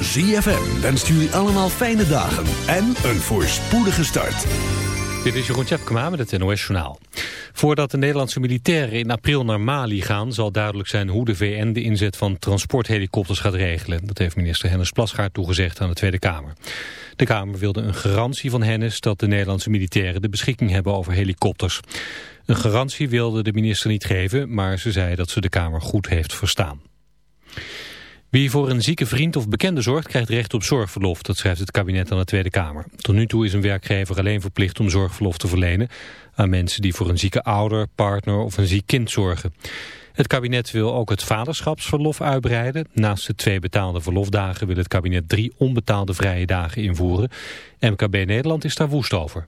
ZFM wenst jullie allemaal fijne dagen en een voorspoedige start. Dit is Jeroen Tjepkema met het NOS Journaal. Voordat de Nederlandse militairen in april naar Mali gaan... zal duidelijk zijn hoe de VN de inzet van transporthelikopters gaat regelen. Dat heeft minister Hennis Plasgaard toegezegd aan de Tweede Kamer. De Kamer wilde een garantie van Hennis dat de Nederlandse militairen de beschikking hebben over helikopters. Een garantie wilde de minister niet geven, maar ze zei dat ze de Kamer goed heeft verstaan. Wie voor een zieke vriend of bekende zorgt krijgt recht op zorgverlof, dat schrijft het kabinet aan de Tweede Kamer. Tot nu toe is een werkgever alleen verplicht om zorgverlof te verlenen aan mensen die voor een zieke ouder, partner of een ziek kind zorgen. Het kabinet wil ook het vaderschapsverlof uitbreiden. Naast de twee betaalde verlofdagen wil het kabinet drie onbetaalde vrije dagen invoeren. MKB Nederland is daar woest over.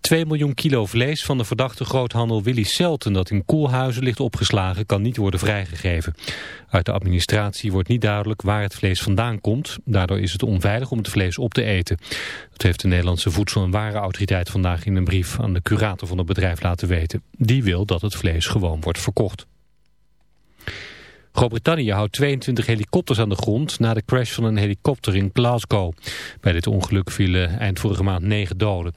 2 miljoen kilo vlees van de verdachte groothandel Willy Selten dat in Koelhuizen ligt opgeslagen kan niet worden vrijgegeven. Uit de administratie wordt niet duidelijk waar het vlees vandaan komt. Daardoor is het onveilig om het vlees op te eten. Dat heeft de Nederlandse Voedsel- en Warenautoriteit vandaag in een brief aan de curator van het bedrijf laten weten. Die wil dat het vlees gewoon wordt verkocht. Groot-Brittannië houdt 22 helikopters aan de grond na de crash van een helikopter in Glasgow. Bij dit ongeluk vielen eind vorige maand negen doden.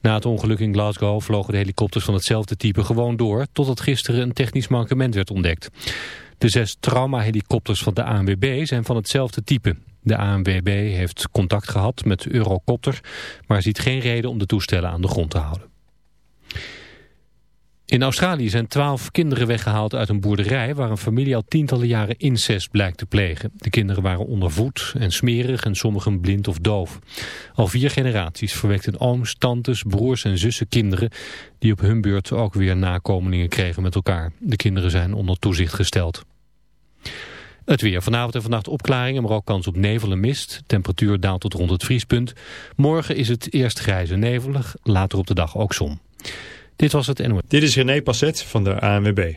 Na het ongeluk in Glasgow vlogen de helikopters van hetzelfde type gewoon door... totdat gisteren een technisch mankement werd ontdekt. De zes trauma-helikopters van de ANWB zijn van hetzelfde type. De ANWB heeft contact gehad met Eurocopter... maar ziet geen reden om de toestellen aan de grond te houden. In Australië zijn twaalf kinderen weggehaald uit een boerderij waar een familie al tientallen jaren incest blijkt te plegen. De kinderen waren ondervoed en smerig en sommigen blind of doof. Al vier generaties verwekten ooms, tantes, broers en zussen kinderen die op hun beurt ook weer nakomelingen kregen met elkaar. De kinderen zijn onder toezicht gesteld. Het weer. Vanavond en vannacht opklaringen, maar ook kans op nevel en mist. Temperatuur daalt tot rond het vriespunt. Morgen is het eerst grijs en nevelig, later op de dag ook zon. Dit was het NOS. Dit is René Passet van de ANWB.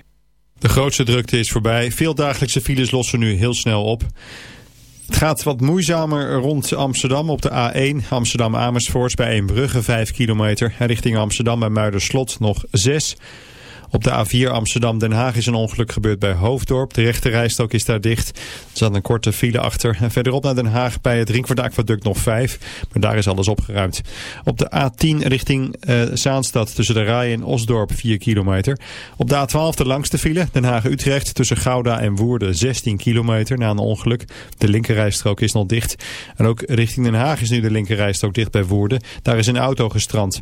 De grootste drukte is voorbij. Veel dagelijkse files lossen nu heel snel op. Het gaat wat moeizamer rond Amsterdam op de A1 Amsterdam-Amersfoort bij Eembrugge 5 kilometer. Richting Amsterdam bij Muiderslot nog 6 op de A4 Amsterdam-Den Haag is een ongeluk gebeurd bij Hoofddorp. De rechte rijstok is daar dicht. Er zat een korte file achter. En verderop naar Den Haag bij het Ringvaartaquaduct nog 5. Maar daar is alles opgeruimd. Op de A10 richting uh, Zaanstad tussen de Rij en Osdorp 4 kilometer. Op de A12 de langste file. Den Haag-Utrecht tussen Gouda en Woerden 16 kilometer na een ongeluk. De linkerrijstrook is nog dicht. En ook richting Den Haag is nu de linkerrijstrook dicht bij Woerden. Daar is een auto gestrand.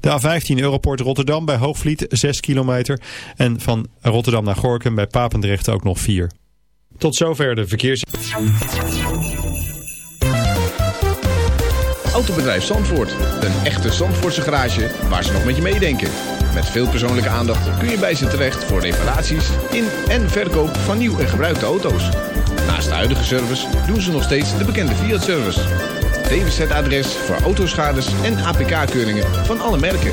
De A15 Europort Rotterdam bij Hoogvliet 6 kilometer. En van Rotterdam naar Gorkum bij Papendrecht ook nog 4. Tot zover de verkeers... Autobedrijf Zandvoort. Een echte Zandvoortse garage waar ze nog met je meedenken. Met veel persoonlijke aandacht kun je bij ze terecht voor reparaties in en verkoop van nieuw en gebruikte auto's. Naast de huidige service doen ze nog steeds de bekende Fiat-service. DWZ-adres voor autoschades en APK-keuringen van alle merken.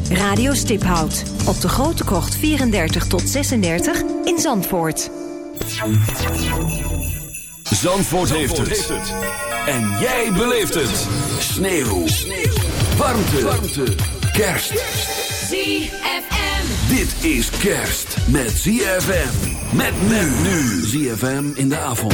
Radio Stiphout op de Grote Krocht 34 tot 36 in Zandvoort. Zandvoort, heeft, het. En jij beleeft het. Sneeuw. Warmte. Warmte. Kerst. ZFM. Dit is kerst met ZFM. Met men nu. ZFM in de avond.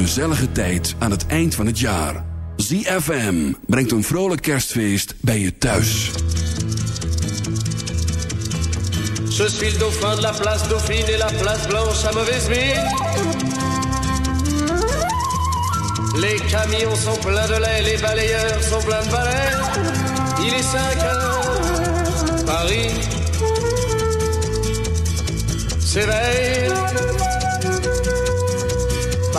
Gezellige tijd aan het eind van het jaar. ZFM brengt een vrolijk kerstfeest bij je thuis. Je suis le dauphin de la place Dauphine et la place Blanche à mauvaise mine. Les camions sont pleins de lait, les balayeurs sont pleins de balais. Il est 5 heures, Paris s'éveille.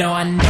No, I know.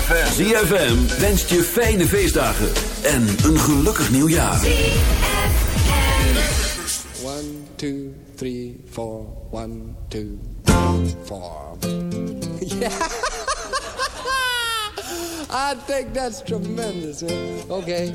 ZFM. ZFM wenst je fijne feestdagen en een gelukkig nieuwjaar. ZFM. 1, 2, 3, 4. 1, 2, 4. Yeah. I think that's tremendous. Oké. Okay.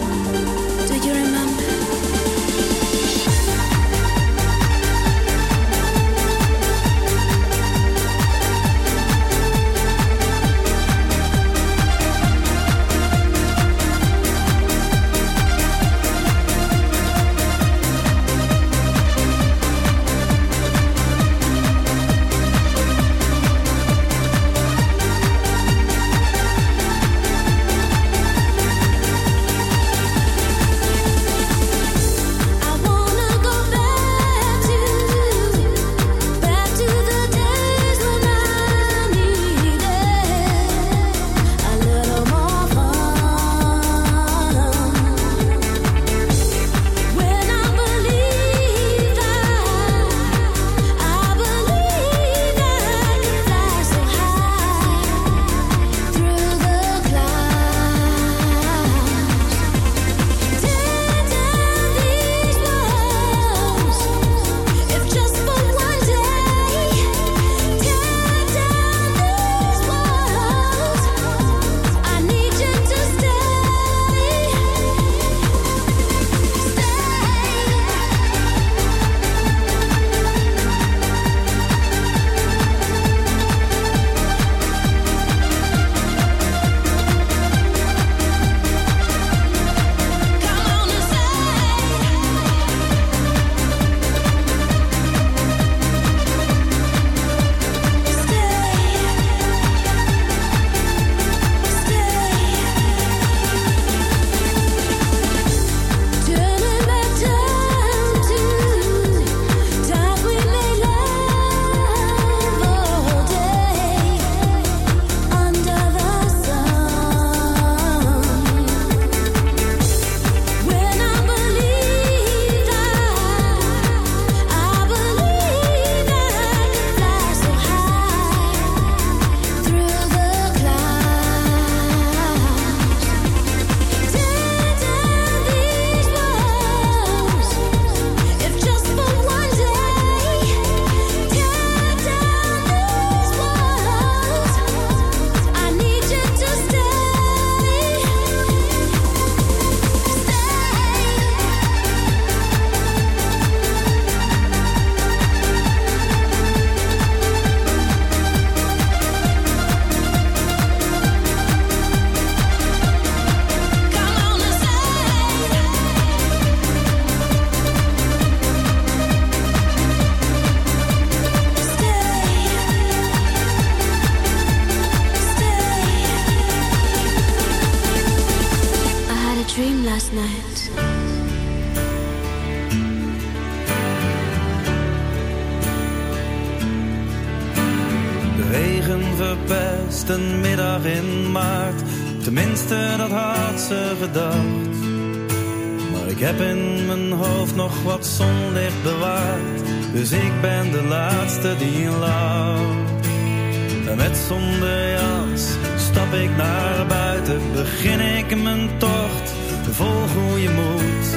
Zonder jas stap ik naar buiten. Begin ik mijn tocht, vol goede moed.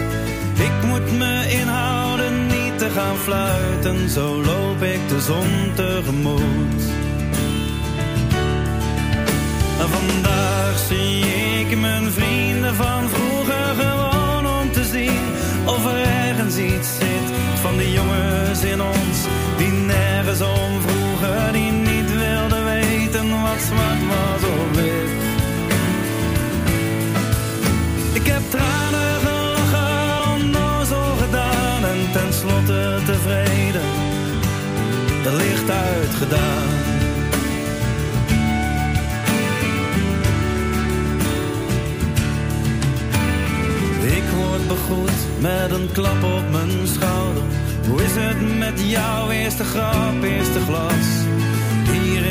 Ik moet me inhouden, niet te gaan fluiten. Zo loop ik de zon tegemoet. En vandaag zie ik mijn vrienden van vroeger gewoon om te zien of er ergens iets zit van die jongens in ons die nergens om vroegen, die wat was of. Ik heb tranen gelachen, onnozel gedaan en tenslotte tevreden, de licht uitgedaan. Ik word begroet met een klap op mijn schouder. Hoe is het met jou? Eerste grap, eerste glas.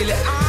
Feel it